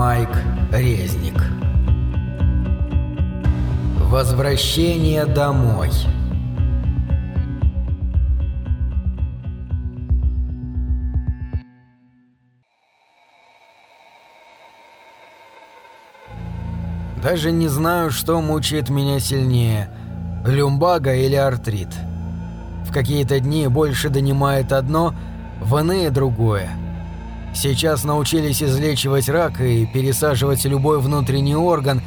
Майк Резник. Возвращение домой. Даже не знаю, что мучает меня сильнее – люмбага или артрит. В какие-то дни больше донимает одно, в иные – другое. Сейчас научились излечивать рак и пересаживать любой внутренний орган,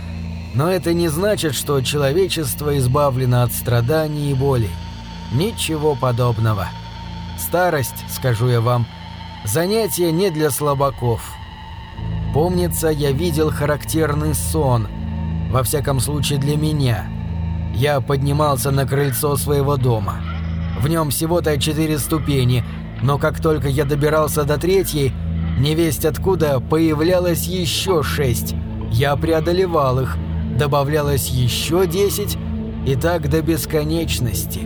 но это не значит, что человечество избавлено от страданий и боли. Ничего подобного. Старость, скажу я вам, занятие не для слабаков. Помнится, я видел характерный сон – во всяком случае для меня. Я поднимался на крыльцо своего дома. В нем всего-то четыре ступени, но как только я добирался до третьей, невесть откуда появлялось еще шесть. Я преодолевал их, добавлялось еще десять, и так до бесконечности.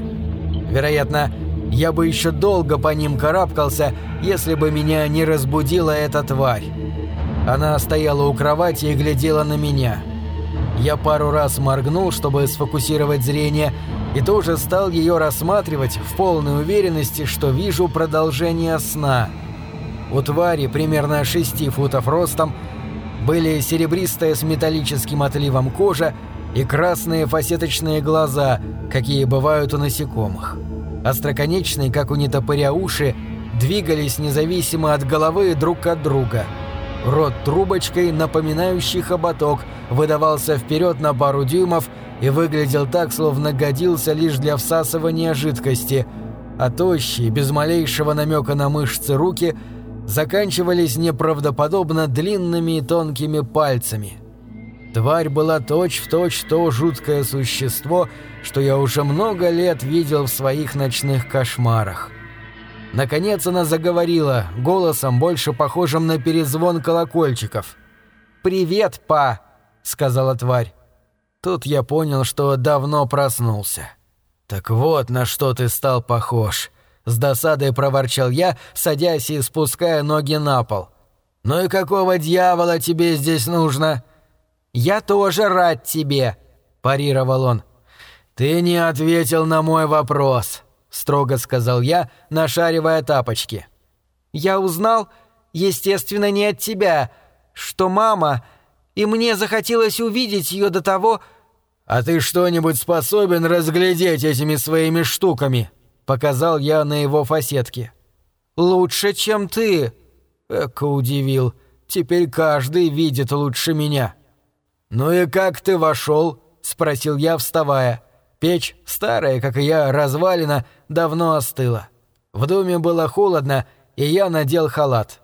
Вероятно, я бы еще долго по ним карабкался, если бы меня не разбудила эта тварь. Она стояла у кровати и глядела на меня – я пару раз моргнул, чтобы сфокусировать зрение, и тоже стал ее рассматривать в полной уверенности, что вижу продолжение сна. У твари примерно 6 футов ростом были серебристая с металлическим отливом кожа и красные фасеточные глаза, какие бывают у насекомых. Остроконечные, как у нетопыря уши, двигались независимо от головы друг от друга – Рот трубочкой, напоминающий хоботок, выдавался вперед на пару дюймов и выглядел так, словно годился лишь для всасывания жидкости, а тощие, без малейшего намека на мышцы руки, заканчивались неправдоподобно длинными и тонкими пальцами. Тварь была точь-в-точь точь то жуткое существо, что я уже много лет видел в своих ночных кошмарах. Наконец она заговорила, голосом, больше похожим на перезвон колокольчиков. «Привет, па!» — сказала тварь. Тут я понял, что давно проснулся. «Так вот на что ты стал похож!» С досадой проворчал я, садясь и спуская ноги на пол. «Ну и какого дьявола тебе здесь нужно?» «Я тоже рад тебе», — парировал он. «Ты не ответил на мой вопрос», — строго сказал я, нашаривая тапочки. «Я узнал, естественно, не от тебя, что мама, и мне захотелось увидеть ее до того...» «А ты что-нибудь способен разглядеть этими своими штуками?» — показал я на его фасетке. «Лучше, чем ты!» — эко удивил. «Теперь каждый видит лучше меня». «Ну и как ты вошел?» — спросил я, вставая. Печь, старая, как и я, развалина, давно остыла. В доме было холодно, и я надел халат.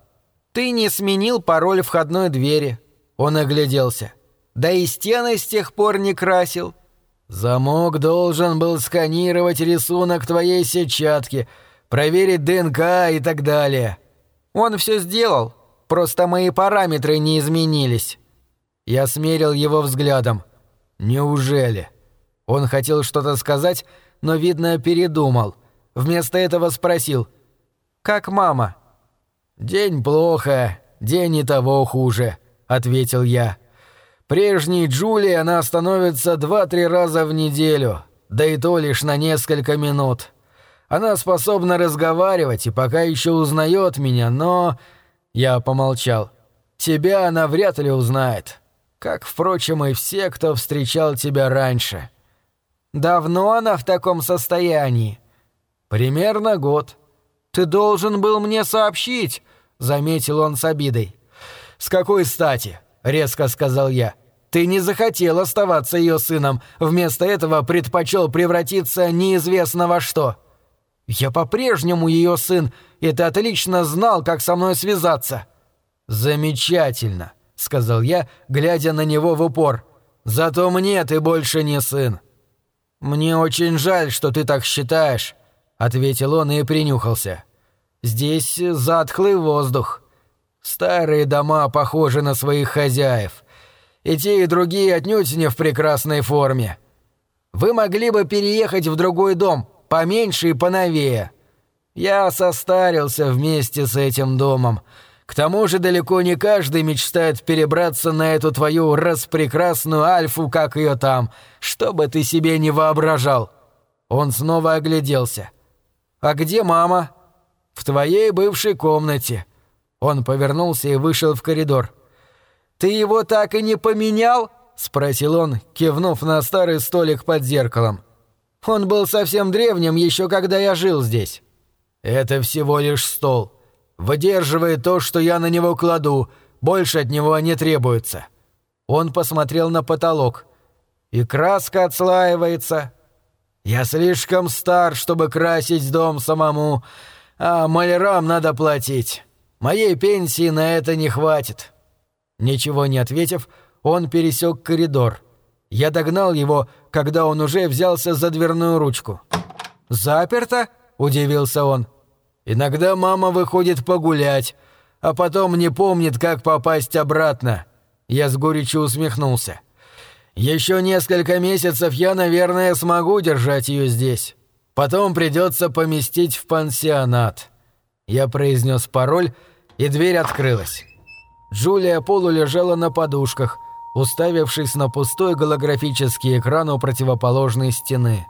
«Ты не сменил пароль входной двери». Он огляделся. «Да и стены с тех пор не красил». «Замок должен был сканировать рисунок твоей сетчатки, проверить ДНК и так далее». «Он все сделал, просто мои параметры не изменились». Я смерил его взглядом. «Неужели?» Он хотел что-то сказать, но, видно, передумал. Вместо этого спросил. «Как мама?» «День плохо, день и того хуже», — ответил я. «Прежней Джули она становится два-три раза в неделю, да и то лишь на несколько минут. Она способна разговаривать и пока еще узнает меня, но...» Я помолчал. «Тебя она вряд ли узнает, как, впрочем, и все, кто встречал тебя раньше». Давно она в таком состоянии? Примерно год. Ты должен был мне сообщить, заметил он с обидой. С какой стати? резко сказал я. Ты не захотел оставаться ее сыном, вместо этого предпочел превратиться неизвестно во что. Я по-прежнему ее сын, и ты отлично знал, как со мной связаться. Замечательно, сказал я, глядя на него в упор. Зато мне ты больше не сын. «Мне очень жаль, что ты так считаешь», — ответил он и принюхался. «Здесь затхлый воздух. Старые дома похожи на своих хозяев. И те, и другие отнюдь не в прекрасной форме. Вы могли бы переехать в другой дом, поменьше и поновее. Я состарился вместе с этим домом. К тому же далеко не каждый мечтает перебраться на эту твою распрекрасную Альфу, как ее там, что бы ты себе не воображал». Он снова огляделся. «А где мама?» «В твоей бывшей комнате». Он повернулся и вышел в коридор. «Ты его так и не поменял?» — спросил он, кивнув на старый столик под зеркалом. «Он был совсем древним еще когда я жил здесь». «Это всего лишь стол. Выдерживает то, что я на него кладу. Больше от него не требуется». Он посмотрел на потолок. «И краска отслаивается. Я слишком стар, чтобы красить дом самому, а малярам надо платить. Моей пенсии на это не хватит». Ничего не ответив, он пересек коридор. Я догнал его, когда он уже взялся за дверную ручку. «Заперто?» — удивился он. «Иногда мама выходит погулять, а потом не помнит, как попасть обратно». Я с горечью усмехнулся. «Еще несколько месяцев я, наверное, смогу держать ее здесь. Потом придется поместить в пансионат». Я произнес пароль, и дверь открылась. Джулия Полу лежала на подушках, уставившись на пустой голографический экран у противоположной стены.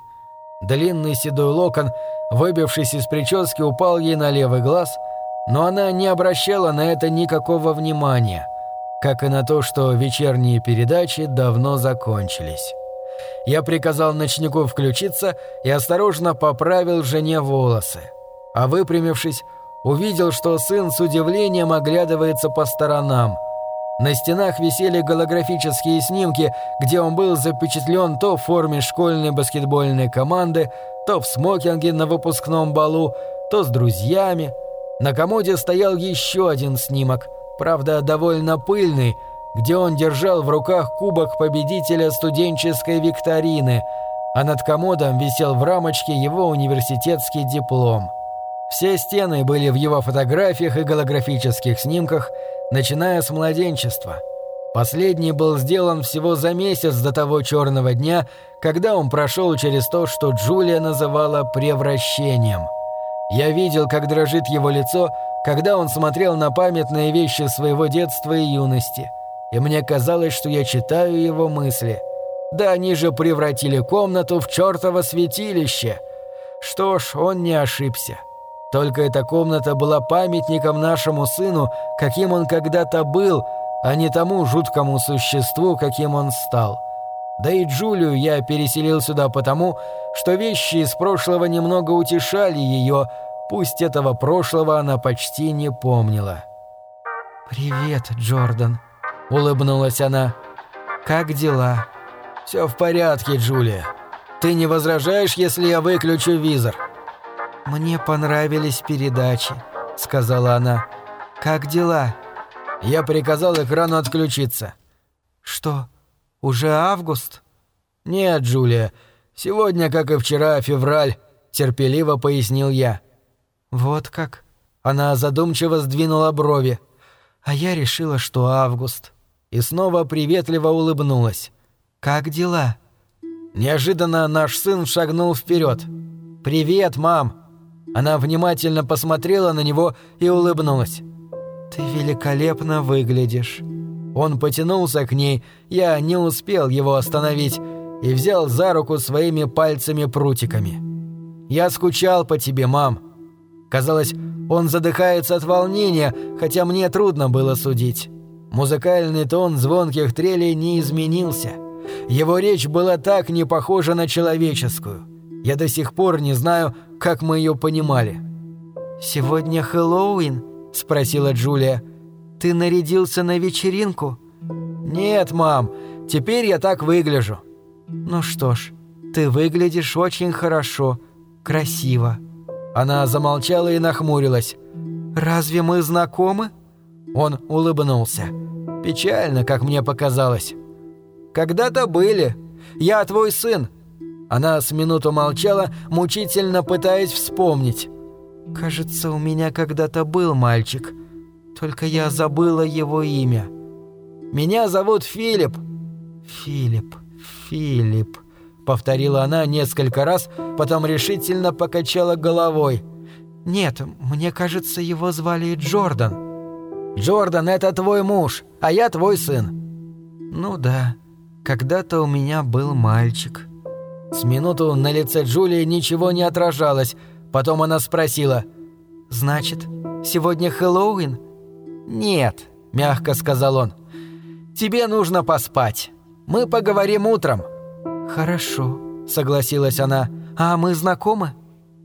Длинный седой локон, выбившись из прически, упал ей на левый глаз, но она не обращала на это никакого внимания, как и на то, что вечерние передачи давно закончились. Я приказал ночнику включиться и осторожно поправил жене волосы. А выпрямившись, увидел, что сын с удивлением оглядывается по сторонам. На стенах висели голографические снимки, где он был запечатлен то в форме школьной баскетбольной команды, то в смокинге на выпускном балу, то с друзьями. На комоде стоял еще один снимок, правда, довольно пыльный, где он держал в руках кубок победителя студенческой викторины, а над комодом висел в рамочке его университетский диплом. Все стены были в его фотографиях и голографических снимках, начиная с младенчества. Последний был сделан всего за месяц до того черного дня, когда он прошел через то, что Джулия называла «превращением». Я видел, как дрожит его лицо, когда он смотрел на памятные вещи своего детства и юности, и мне казалось, что я читаю его мысли. Да они же превратили комнату в чертово святилище. Что ж, он не ошибся. Только эта комната была памятником нашему сыну, каким он когда-то был, а не тому жуткому существу, каким он стал. Да и Джулию я переселил сюда потому, что вещи из прошлого немного утешали ее, пусть этого прошлого она почти не помнила. «Привет, Джордан», — улыбнулась она. «Как дела?» «Все в порядке, Джулия. Ты не возражаешь, если я выключу визор?» «Мне понравились передачи», — сказала она. «Как дела?» Я приказал экрану отключиться. «Что, уже август?» «Нет, Джулия. Сегодня, как и вчера, февраль», — терпеливо пояснил я. «Вот как?» Она задумчиво сдвинула брови. «А я решила, что август». И снова приветливо улыбнулась. «Как дела?» Неожиданно наш сын шагнул вперед. «Привет, мам!» Она внимательно посмотрела на него и улыбнулась. «Ты великолепно выглядишь». Он потянулся к ней, я не успел его остановить, и взял за руку своими пальцами-прутиками. «Я скучал по тебе, мам». Казалось, он задыхается от волнения, хотя мне трудно было судить. Музыкальный тон звонких трелей не изменился. Его речь была так не похожа на человеческую. Я до сих пор не знаю, как мы ее понимали. «Сегодня Хэллоуин?» – спросила Джулия. «Ты нарядился на вечеринку?» «Нет, мам, теперь я так выгляжу». «Ну что ж, ты выглядишь очень хорошо, красиво». Она замолчала и нахмурилась. «Разве мы знакомы?» Он улыбнулся. Печально, как мне показалось. «Когда-то были. Я твой сын. Она с минуту молчала, мучительно пытаясь вспомнить. «Кажется, у меня когда-то был мальчик. Только я забыла его имя. Меня зовут Филипп». «Филипп, Филипп», — повторила она несколько раз, потом решительно покачала головой. «Нет, мне кажется, его звали Джордан». Джордан — это твой муж, а я твой сын». «Ну да, когда-то у меня был мальчик». С минуту на лице Джулии ничего не отражалось, потом она спросила. «Значит, сегодня Хэллоуин?» «Нет», — мягко сказал он. «Тебе нужно поспать. Мы поговорим утром». «Хорошо», — согласилась она. «А мы знакомы?»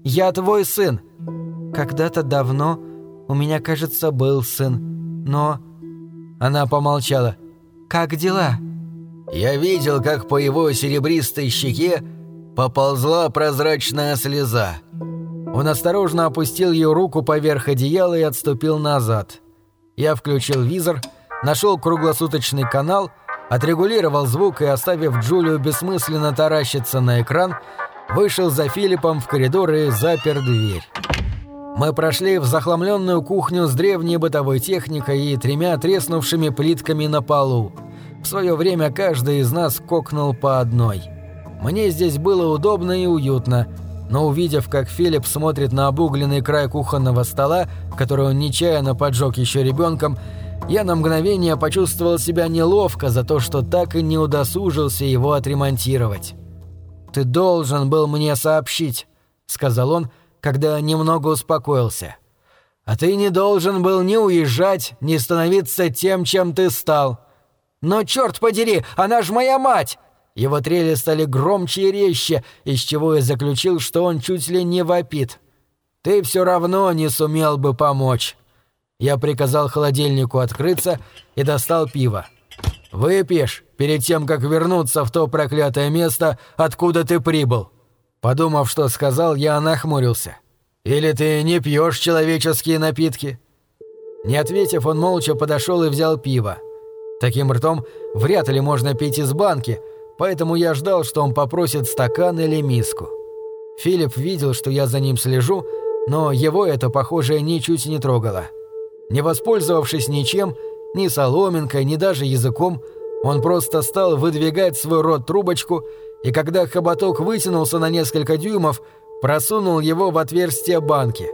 «Я твой сын». «Когда-то давно у меня, кажется, был сын, но...» Она помолчала. «Как дела?» Я видел, как по его серебристой щеке поползла прозрачная слеза. Он осторожно опустил ее руку поверх одеяла и отступил назад. Я включил визор, нашел круглосуточный канал, отрегулировал звук и, оставив Джулию бессмысленно таращиться на экран, вышел за Филиппом в коридор и запер дверь. Мы прошли в захламленную кухню с древней бытовой техникой и тремя треснувшими плитками на полу. В свое время каждый из нас кокнул по одной. Мне здесь было удобно и уютно, но увидев, как Филипп смотрит на обугленный край кухонного стола, который он нечаянно поджег еще ребенком, я на мгновение почувствовал себя неловко за то, что так и не удосужился его отремонтировать. «Ты должен был мне сообщить», — сказал он, когда немного успокоился. «А ты не должен был ни уезжать, ни становиться тем, чем ты стал. Но черт подери, она ж моя мать!» Его трели стали громче и резче, из чего я заключил, что он чуть ли не вопит. «Ты все равно не сумел бы помочь». Я приказал холодильнику открыться и достал пиво. «Выпьешь перед тем, как вернуться в то проклятое место, откуда ты прибыл». Подумав, что сказал, я нахмурился. «Или ты не пьешь человеческие напитки?» Не ответив, он молча подошел и взял пиво. Таким ртом вряд ли можно пить из банки, поэтому я ждал, что он попросит стакан или миску. Филипп видел, что я за ним слежу, но его это, похоже, ничуть не трогало. Не воспользовавшись ничем, ни соломинкой, ни даже языком, он просто стал выдвигать свой рот трубочку, и когда хоботок вытянулся на несколько дюймов, просунул его в отверстие банки.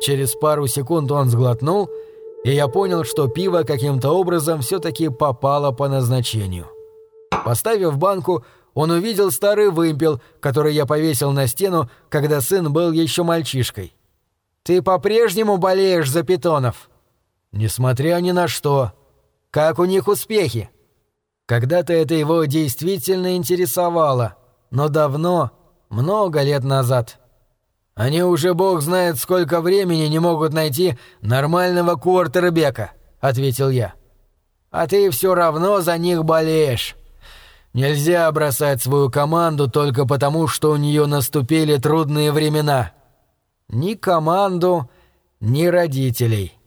Через пару секунд он сглотнул — и я понял, что пиво каким-то образом все-таки попало по назначению. Поставив банку, он увидел старый вымпел, который я повесил на стену, когда сын был еще мальчишкой. «Ты по-прежнему болеешь за питонов?» «Несмотря ни на что. Как у них успехи?» Когда-то это его действительно интересовало, но давно, много лет назад. Они уже бог знает сколько времени не могут найти нормального квартербека», — ответил я. «А ты все равно за них болеешь. Нельзя бросать свою команду только потому, что у нее наступили трудные времена. Ни команду, ни родителей».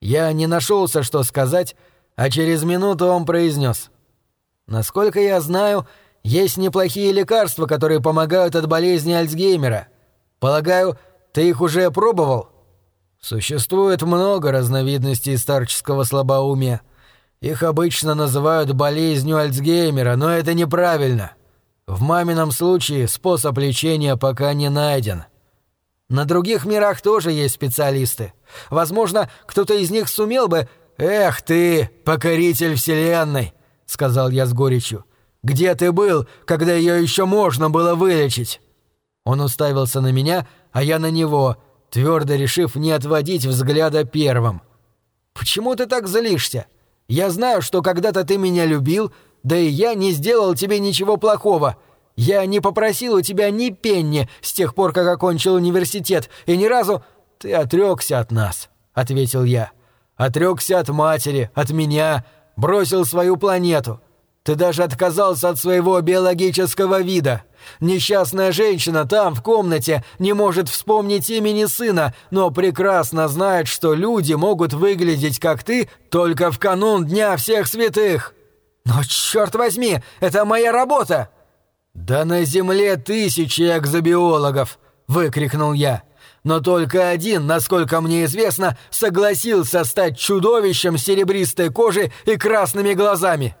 Я не нашелся, что сказать, а через минуту он произнес. «Насколько я знаю, есть неплохие лекарства, которые помогают от болезни Альцгеймера. Полагаю, ты их уже пробовал? Существует много разновидностей старческого слабоумия. Их обычно называют болезнью Альцгеймера, но это неправильно. В мамином случае способ лечения пока не найден. На других мирах тоже есть специалисты. Возможно, кто-то из них сумел бы... «Эх ты, покоритель Вселенной!» — сказал я с горечью. «Где ты был, когда ее еще можно было вылечить?» Он уставился на меня, а я на него, твердо решив не отводить взгляда первым. «Почему ты так злишься? Я знаю, что когда-то ты меня любил, да и я не сделал тебе ничего плохого. Я не попросил у тебя ни пенни с тех пор, как окончил университет, и ни разу... Ты отрекся от нас», — ответил я. «Отрекся от матери, от меня, бросил свою планету. Ты даже отказался от своего биологического вида. Несчастная женщина там, в комнате, не может вспомнить имени сына, но прекрасно знает, что люди могут выглядеть как ты только в канун Дня всех святых. Но черт возьми, это моя работа!» «Да на Земле тысячи экзобиологов!» — выкрикнул я. «Но только один, насколько мне известно, согласился стать чудовищем серебристой кожи и красными глазами!»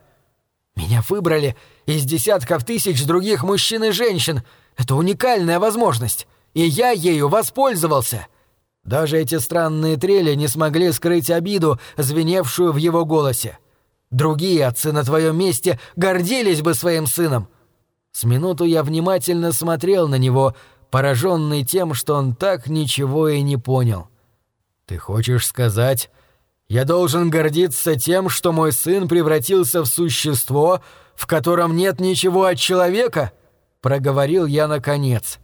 Меня выбрали из десятков тысяч других мужчин и женщин. Это уникальная возможность, и я ею воспользовался. Даже эти странные трели не смогли скрыть обиду, звеневшую в его голосе. Другие отцы на твоем месте гордились бы своим сыном. С минуту я внимательно смотрел на него, пораженный тем, что он так ничего и не понял. «Ты хочешь сказать, я должен гордиться тем, что мой сын превратился в существо, в котором нет ничего от человека?» — проговорил я наконец.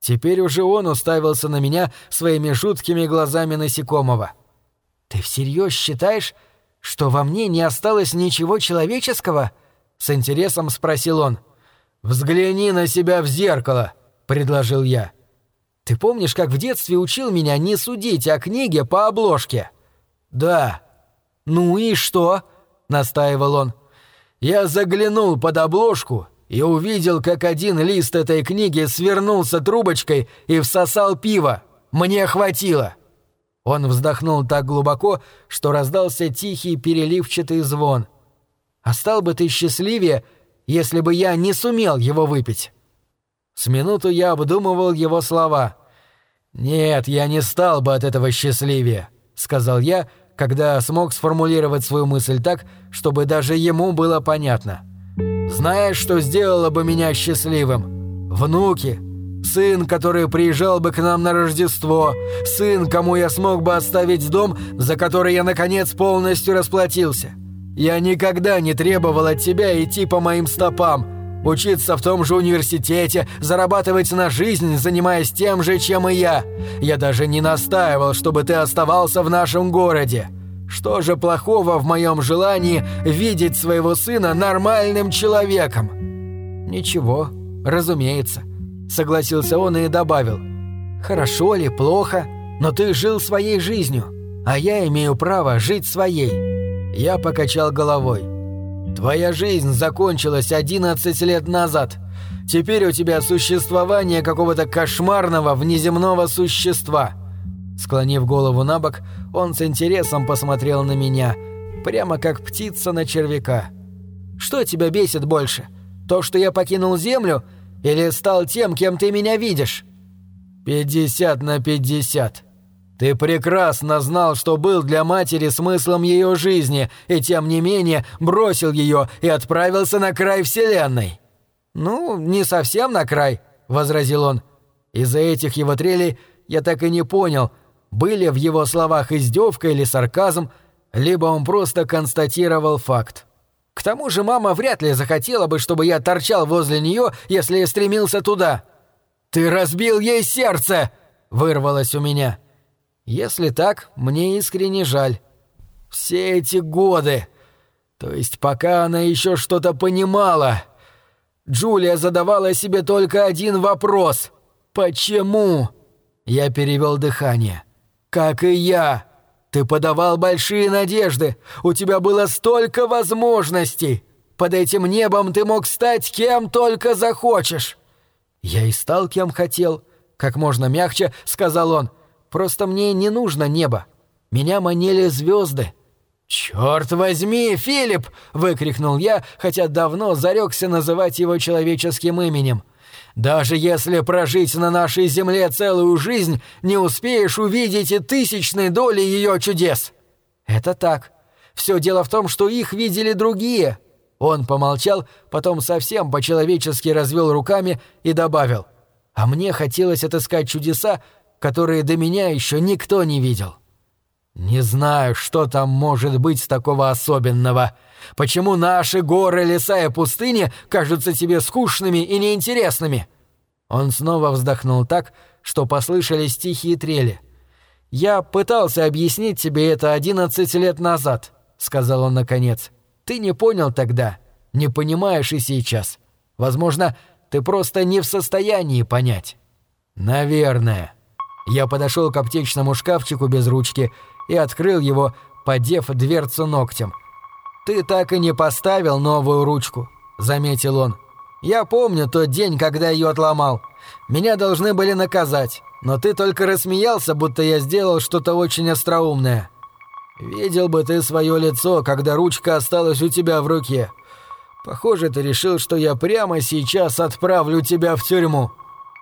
Теперь уже он уставился на меня своими жуткими глазами насекомого. «Ты всерьез считаешь, что во мне не осталось ничего человеческого?» — с интересом спросил он. «Взгляни на себя в зеркало», — предложил я. «Ты помнишь, как в детстве учил меня не судить о книге по обложке?» «Да». «Ну и что?» — настаивал он. «Я заглянул под обложку и увидел, как один лист этой книги свернулся трубочкой и всосал пиво. Мне хватило». Он вздохнул так глубоко, что раздался тихий переливчатый звон. «А стал бы ты счастливее, если бы я не сумел его выпить?» С минуту я обдумывал его слова. «Нет, я не стал бы от этого счастливее», — сказал я, когда смог сформулировать свою мысль так, чтобы даже ему было понятно. «Знаешь, что сделало бы меня счастливым? Внуки, сын, который приезжал бы к нам на Рождество, сын, кому я смог бы оставить дом, за который я, наконец, полностью расплатился. Я никогда не требовал от тебя идти по моим стопам, Учиться в том же университете, зарабатывать на жизнь, занимаясь тем же, чем и я. Я даже не настаивал, чтобы ты оставался в нашем городе. Что же плохого в моем желании видеть своего сына нормальным человеком? Ничего, разумеется, согласился он и добавил. Хорошо ли, плохо, но ты жил своей жизнью, а я имею право жить своей. Я покачал головой. Твоя жизнь закончилась 11 лет назад. Теперь у тебя существование какого-то кошмарного внеземного существа». Склонив голову на бок, он с интересом посмотрел на меня, прямо как птица на червяка. «Что тебя бесит больше? То, что я покинул Землю, или стал тем, кем ты меня видишь?» «Пятьдесят на пятьдесят», ты прекрасно знал, что был для матери смыслом ее жизни, и тем не менее бросил ее и отправился на край Вселенной». «Ну, не совсем на край», — возразил он. Из-за этих его трелей я так и не понял, были в его словах издевка или сарказм, либо он просто констатировал факт. К тому же мама вряд ли захотела бы, чтобы я торчал возле нее, если я стремился туда. «Ты разбил ей сердце!» — вырвалось у меня. Если так, мне искренне жаль. Все эти годы, то есть пока она еще что-то понимала, Джулия задавала себе только один вопрос. «Почему?» Я перевел дыхание. «Как и я. Ты подавал большие надежды. У тебя было столько возможностей. Под этим небом ты мог стать кем только захочешь». «Я и стал кем хотел», — как можно мягче сказал он. — Просто мне не нужно небо. Меня манили звезды. «Черт возьми, Филипп!» — выкрикнул я, хотя давно зарекся называть его человеческим именем. «Даже если прожить на нашей земле целую жизнь, не успеешь увидеть и тысячной доли ее чудес!» «Это так. Все дело в том, что их видели другие». Он помолчал, потом совсем по-человечески развел руками и добавил. «А мне хотелось отыскать чудеса, которые до меня еще никто не видел. Не знаю, что там может быть такого особенного. Почему наши горы, леса и пустыни кажутся тебе скучными и неинтересными?» Он снова вздохнул так, что послышались тихие трели. «Я пытался объяснить тебе это одиннадцать лет назад», — сказал он наконец. «Ты не понял тогда, не понимаешь и сейчас. Возможно, ты просто не в состоянии понять». «Наверное», я подошел к аптечному шкафчику без ручки и открыл его, подев дверцу ногтем. «Ты так и не поставил новую ручку», — заметил он. «Я помню тот день, когда ее отломал. Меня должны были наказать, но ты только рассмеялся, будто я сделал что-то очень остроумное. Видел бы ты свое лицо, когда ручка осталась у тебя в руке. Похоже, ты решил, что я прямо сейчас отправлю тебя в тюрьму».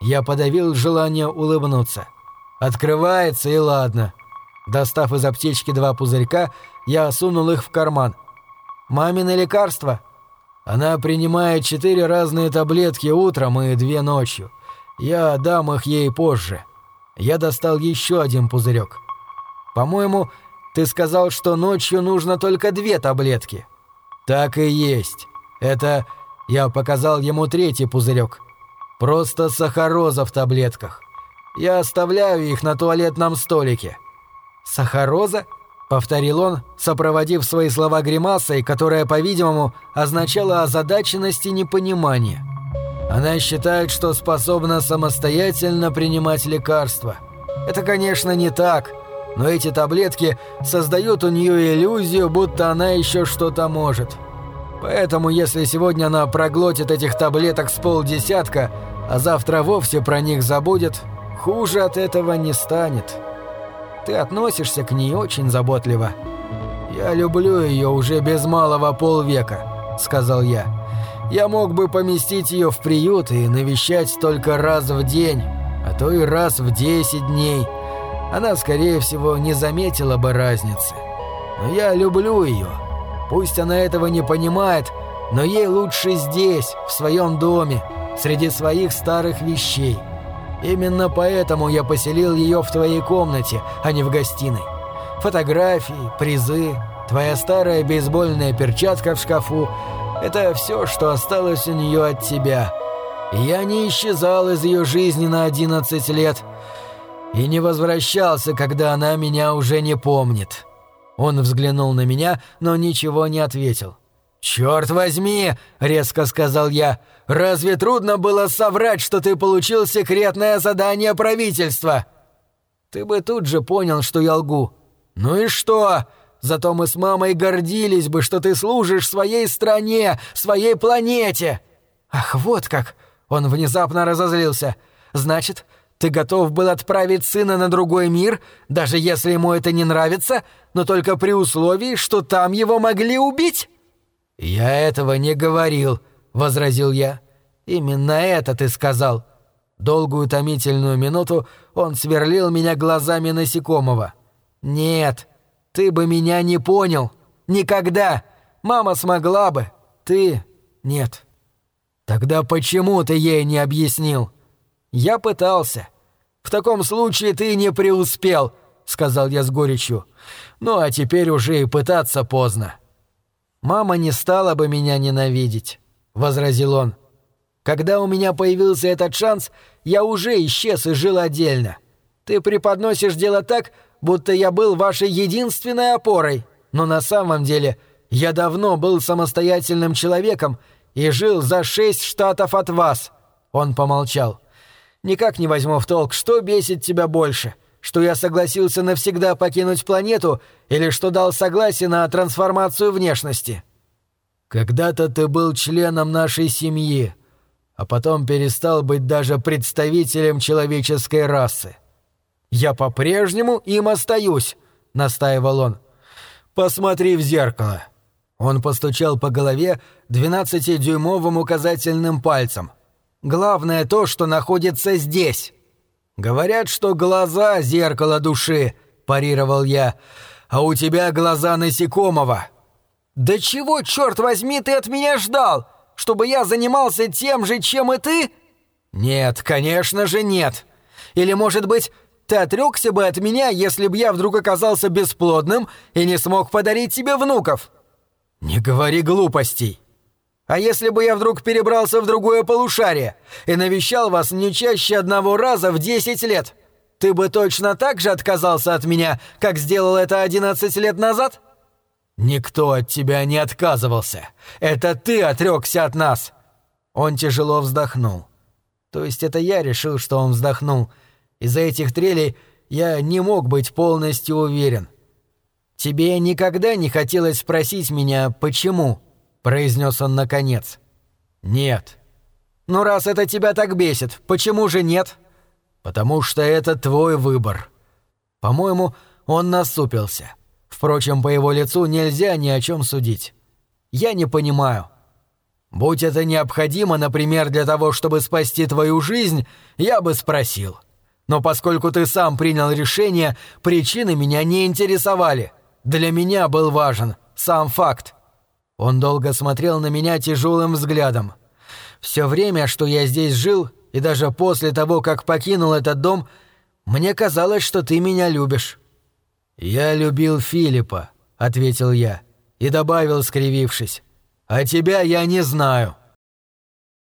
Я подавил желание улыбнуться. Открывается и ладно. Достав из аптечки два пузырька, я сунул их в карман. «Мамины лекарства?» Она принимает четыре разные таблетки утром и две ночью. Я дам их ей позже. Я достал еще один пузырек. По-моему, ты сказал, что ночью нужно только две таблетки. Так и есть. Это... Я показал ему третий пузырек. Просто сахароза в таблетках. Я оставляю их на туалетном столике. Сахароза? Повторил он, сопроводив свои слова гримасой, которая, по-видимому, означала озадаченность и непонимание. Она считает, что способна самостоятельно принимать лекарства. Это, конечно, не так, но эти таблетки создают у нее иллюзию, будто она еще что-то может. Поэтому, если сегодня она проглотит этих таблеток с полдесятка, а завтра вовсе про них забудет, хуже от этого не станет. Ты относишься к ней очень заботливо. «Я люблю ее уже без малого полвека», — сказал я. «Я мог бы поместить ее в приют и навещать только раз в день, а то и раз в десять дней. Она, скорее всего, не заметила бы разницы. Но я люблю ее». Пусть она этого не понимает, но ей лучше здесь, в своем доме, среди своих старых вещей. Именно поэтому я поселил ее в твоей комнате, а не в гостиной. Фотографии, призы, твоя старая бейсбольная перчатка в шкафу — это все, что осталось у нее от тебя. я не исчезал из ее жизни на 11 лет и не возвращался, когда она меня уже не помнит». Он взглянул на меня, но ничего не ответил. «Черт возьми!» — резко сказал я. «Разве трудно было соврать, что ты получил секретное задание правительства?» «Ты бы тут же понял, что я лгу». «Ну и что? Зато мы с мамой гордились бы, что ты служишь своей стране, своей планете!» «Ах, вот как!» — он внезапно разозлился. «Значит, ты готов был отправить сына на другой мир, даже если ему это не нравится, но только при условии, что там его могли убить?» «Я этого не говорил», — возразил я. «Именно это ты сказал». Долгую томительную минуту он сверлил меня глазами насекомого. «Нет, ты бы меня не понял. Никогда. Мама смогла бы. Ты... нет». «Тогда почему ты ей не объяснил?» «Я пытался. В таком случае ты не преуспел», — сказал я с горечью. «Ну а теперь уже и пытаться поздно». «Мама не стала бы меня ненавидеть», — возразил он. «Когда у меня появился этот шанс, я уже исчез и жил отдельно. Ты преподносишь дело так, будто я был вашей единственной опорой, но на самом деле я давно был самостоятельным человеком и жил за шесть штатов от вас». Он помолчал. Никак не возьму в толк, что бесит тебя больше. Что я согласился навсегда покинуть планету или что дал согласие на трансформацию внешности? Когда-то ты был членом нашей семьи, а потом перестал быть даже представителем человеческой расы. Я по-прежнему им остаюсь, настаивал он. Посмотри в зеркало. Он постучал по голове двенадцатидюймовым указательным пальцем. Главное то, что находится здесь. Говорят, что глаза — зеркало души, парировал я, а у тебя глаза насекомого. Да чего, черт возьми, ты от меня ждал? Чтобы я занимался тем же, чем и ты? Нет, конечно же нет. Или, может быть, ты отрекся бы от меня, если бы я вдруг оказался бесплодным и не смог подарить тебе внуков? Не говори глупостей. А если бы я вдруг перебрался в другое полушарие и навещал вас не чаще одного раза в 10 лет, ты бы точно так же отказался от меня, как сделал это 11 лет назад? Никто от тебя не отказывался. Это ты отрекся от нас. Он тяжело вздохнул. То есть это я решил, что он вздохнул. Из-за этих трелей я не мог быть полностью уверен. Тебе никогда не хотелось спросить меня, почему?» — произнес он наконец. «Нет». «Ну, раз это тебя так бесит, почему же нет?» «Потому что это твой выбор». По-моему, он насупился. Впрочем, по его лицу нельзя ни о чем судить. «Я не понимаю». «Будь это необходимо, например, для того, чтобы спасти твою жизнь, я бы спросил. Но поскольку ты сам принял решение, причины меня не интересовали. Для меня был важен сам факт. Он долго смотрел на меня тяжелым взглядом. Все время, что я здесь жил, и даже после того, как покинул этот дом, мне казалось, что ты меня любишь». «Я любил Филиппа», — ответил я, и добавил, скривившись. «А тебя я не знаю».